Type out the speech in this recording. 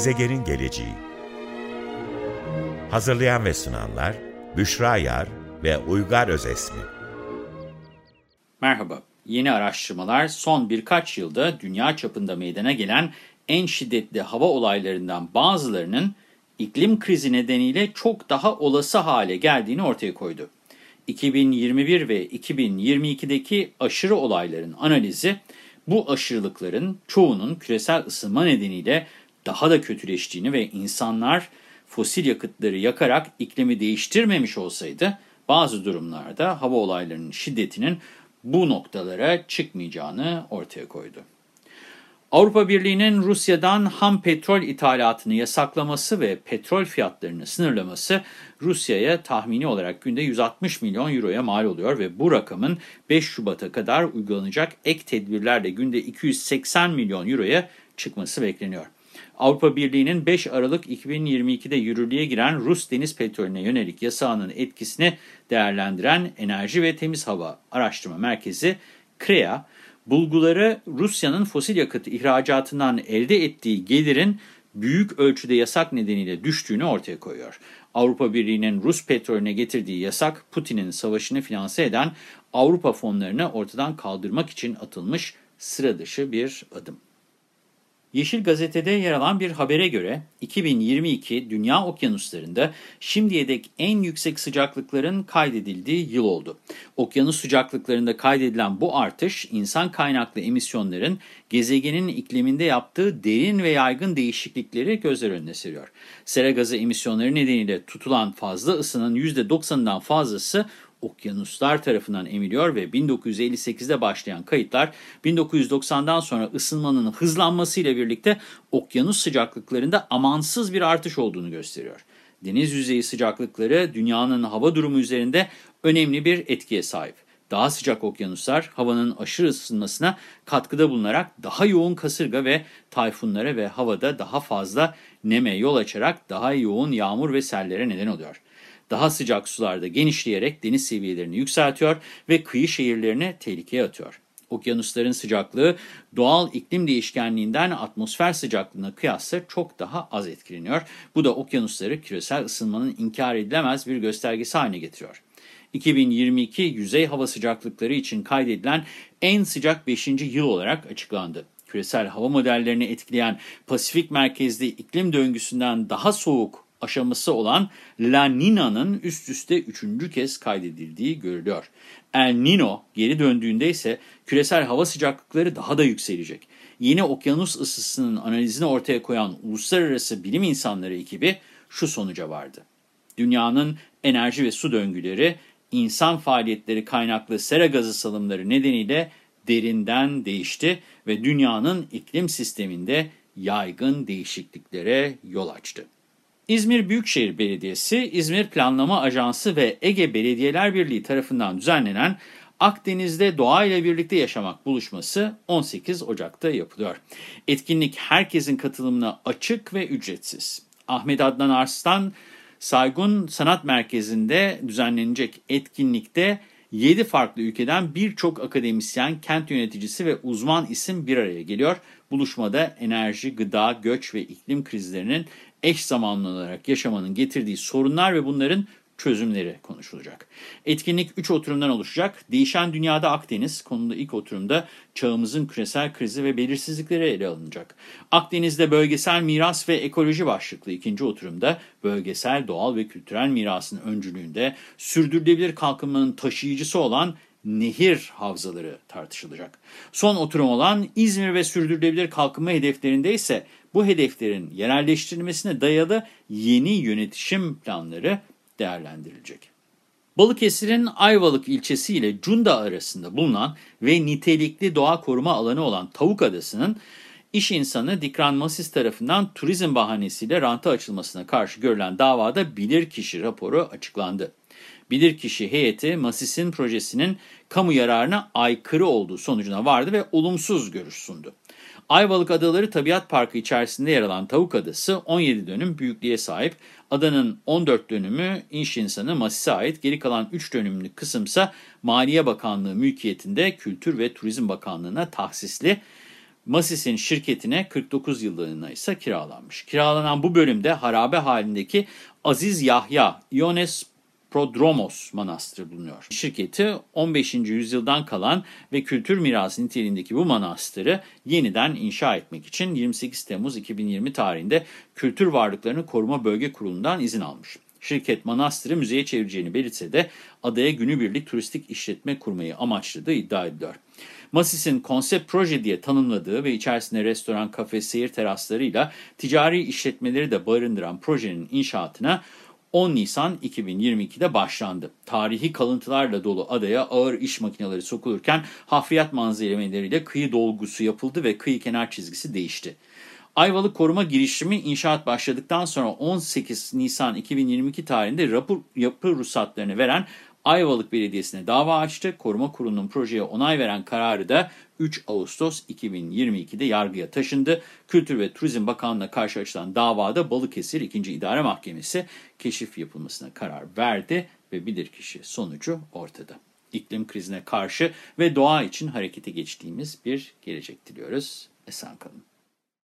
Gezegenin geleceği Hazırlayan ve sunanlar Büşra Yar ve Uygar Özesmi Merhaba, yeni araştırmalar son birkaç yılda dünya çapında meydana gelen en şiddetli hava olaylarından bazılarının iklim krizi nedeniyle çok daha olası hale geldiğini ortaya koydu. 2021 ve 2022'deki aşırı olayların analizi, bu aşırılıkların çoğunun küresel ısınma nedeniyle daha da kötüleştiğini ve insanlar fosil yakıtları yakarak iklimi değiştirmemiş olsaydı, bazı durumlarda hava olaylarının şiddetinin bu noktalara çıkmayacağını ortaya koydu. Avrupa Birliği'nin Rusya'dan ham petrol ithalatını yasaklaması ve petrol fiyatlarını sınırlaması Rusya'ya tahmini olarak günde 160 milyon euroya mal oluyor ve bu rakamın 5 Şubat'a kadar uygulanacak ek tedbirlerle günde 280 milyon euroya çıkması bekleniyor. Avrupa Birliği'nin 5 Aralık 2022'de yürürlüğe giren Rus deniz petrolüne yönelik yasağının etkisini değerlendiren Enerji ve Temiz Hava Araştırma Merkezi, CREA, bulguları Rusya'nın fosil yakıt ihracatından elde ettiği gelirin büyük ölçüde yasak nedeniyle düştüğünü ortaya koyuyor. Avrupa Birliği'nin Rus petrolüne getirdiği yasak, Putin'in savaşını finanse eden Avrupa fonlarını ortadan kaldırmak için atılmış sıra dışı bir adım. Yeşil Gazete'de yer alan bir habere göre 2022 dünya okyanuslarında şimdiye dek en yüksek sıcaklıkların kaydedildiği yıl oldu. Okyanus sıcaklıklarında kaydedilen bu artış insan kaynaklı emisyonların gezegenin ikliminde yaptığı derin ve yaygın değişiklikleri gözler önüne seriyor. Sera gazı emisyonları nedeniyle tutulan fazla ısının %90'ından fazlası okyanuslar tarafından emiliyor ve 1958'de başlayan kayıtlar 1990'dan sonra ısınmanın hızlanmasıyla birlikte okyanus sıcaklıklarında amansız bir artış olduğunu gösteriyor. Deniz yüzeyi sıcaklıkları dünyanın hava durumu üzerinde önemli bir etkiye sahip. Daha sıcak okyanuslar havanın aşırı ısınmasına katkıda bulunarak daha yoğun kasırga ve tayfunlara ve havada daha fazla neme yol açarak daha yoğun yağmur ve sellere neden oluyor daha sıcak sularda genişleyerek deniz seviyelerini yükseltiyor ve kıyı şehirlerini tehlikeye atıyor. Okyanusların sıcaklığı doğal iklim değişkenliğinden atmosfer sıcaklığına kıyasla çok daha az etkileniyor. Bu da okyanusları küresel ısınmanın inkar edilemez bir göstergesi haline getiriyor. 2022 yüzey hava sıcaklıkları için kaydedilen en sıcak 5. yıl olarak açıklandı. Küresel hava modellerini etkileyen Pasifik merkezli iklim döngüsünden daha soğuk aşaması olan La Nina'nın üst üste üçüncü kez kaydedildiği görülüyor. El Nino geri döndüğünde ise küresel hava sıcaklıkları daha da yükselecek. Yeni okyanus ısısının analizini ortaya koyan uluslararası bilim insanları ekibi şu sonuca vardı. Dünyanın enerji ve su döngüleri insan faaliyetleri kaynaklı sera gazı salımları nedeniyle derinden değişti ve dünyanın iklim sisteminde yaygın değişikliklere yol açtı. İzmir Büyükşehir Belediyesi, İzmir Planlama Ajansı ve Ege Belediyeler Birliği tarafından düzenlenen Akdeniz'de doğayla birlikte yaşamak buluşması 18 Ocak'ta yapılıyor. Etkinlik herkesin katılımına açık ve ücretsiz. Ahmet Adnan Arslan Saygun Sanat Merkezi'nde düzenlenecek etkinlikte 7 farklı ülkeden birçok akademisyen, kent yöneticisi ve uzman isim bir araya geliyor. Buluşmada enerji, gıda, göç ve iklim krizlerinin eş zamanlı olarak yaşamanın getirdiği sorunlar ve bunların çözümleri konuşulacak. Etkinlik 3 oturumdan oluşacak. Değişen Dünyada Akdeniz konunda ilk oturumda çağımızın küresel krizi ve belirsizlikleri ele alınacak. Akdeniz'de bölgesel miras ve ekoloji başlıklı ikinci oturumda bölgesel doğal ve kültürel mirasın öncülüğünde sürdürülebilir kalkınmanın taşıyıcısı olan nehir havzaları tartışılacak. Son oturum olan İzmir ve sürdürülebilir kalkınma hedeflerinde ise bu hedeflerin yerelleştirilmesine dayalı yeni yönetişim planları değerlendirilecek. Balıkesir'in Ayvalık ilçesi ile Cunda arasında bulunan ve nitelikli doğa koruma alanı olan Tavuk Adası'nın iş insanı Dikran Masis tarafından turizm bahanesiyle ranta açılmasına karşı görülen davada bilirkişi raporu açıklandı. Bilirkişi heyeti Masis'in projesinin kamu yararına aykırı olduğu sonucuna vardı ve olumsuz görüş sundu. Ayvalık Adaları Tabiat Parkı içerisinde yer alan Tavuk Adası 17 dönüm büyüklüğe sahip. Adanın 14 dönümü iş insanı Masis'e ait, geri kalan 3 dönümlük kısımsa Maliye Bakanlığı mülkiyetinde Kültür ve Turizm Bakanlığı'na tahsisli. Masis'in şirketine 49 yıllığına ise kiralanmış. Kiralanan bu bölümde harabe halindeki Aziz Yahya Iones Prodromos Manastırı bulunuyor. Şirketi 15. yüzyıldan kalan ve kültür mirası niteliğindeki bu manastırı yeniden inşa etmek için 28 Temmuz 2020 tarihinde Kültür Varlıklarını Koruma Bölge Kurulu'ndan izin almış. Şirket manastırı müzeye çevireceğini belirtse de adaya günübirlik turistik işletme kurmayı amaçladığı iddia ediliyor. Masis'in konsept proje diye tanımladığı ve içerisinde restoran, kafe, seyir teraslarıyla ticari işletmeleri de barındıran projenin inşaatına 10 Nisan 2022'de başlandı. Tarihi kalıntılarla dolu adaya ağır iş makineleri sokulurken hafriyat malzemeleriyle kıyı dolgusu yapıldı ve kıyı kenar çizgisi değişti. Ayvalık koruma girişimi inşaat başladıktan sonra 18 Nisan 2022 tarihinde rapor, yapı ruhsatlarını veren Ayvalık Belediyesi'ne dava açtı. Koruma Kurulu'nun projeye onay veren kararı da 3 Ağustos 2022'de yargıya taşındı. Kültür ve Turizm Bakanlığı'na karşı açılan davada Balıkesir 2. İdare Mahkemesi keşif yapılmasına karar verdi ve bilirkişi sonucu ortada. İklim krizine karşı ve doğa için harekete geçtiğimiz bir gelecek diliyoruz. Esen kalın.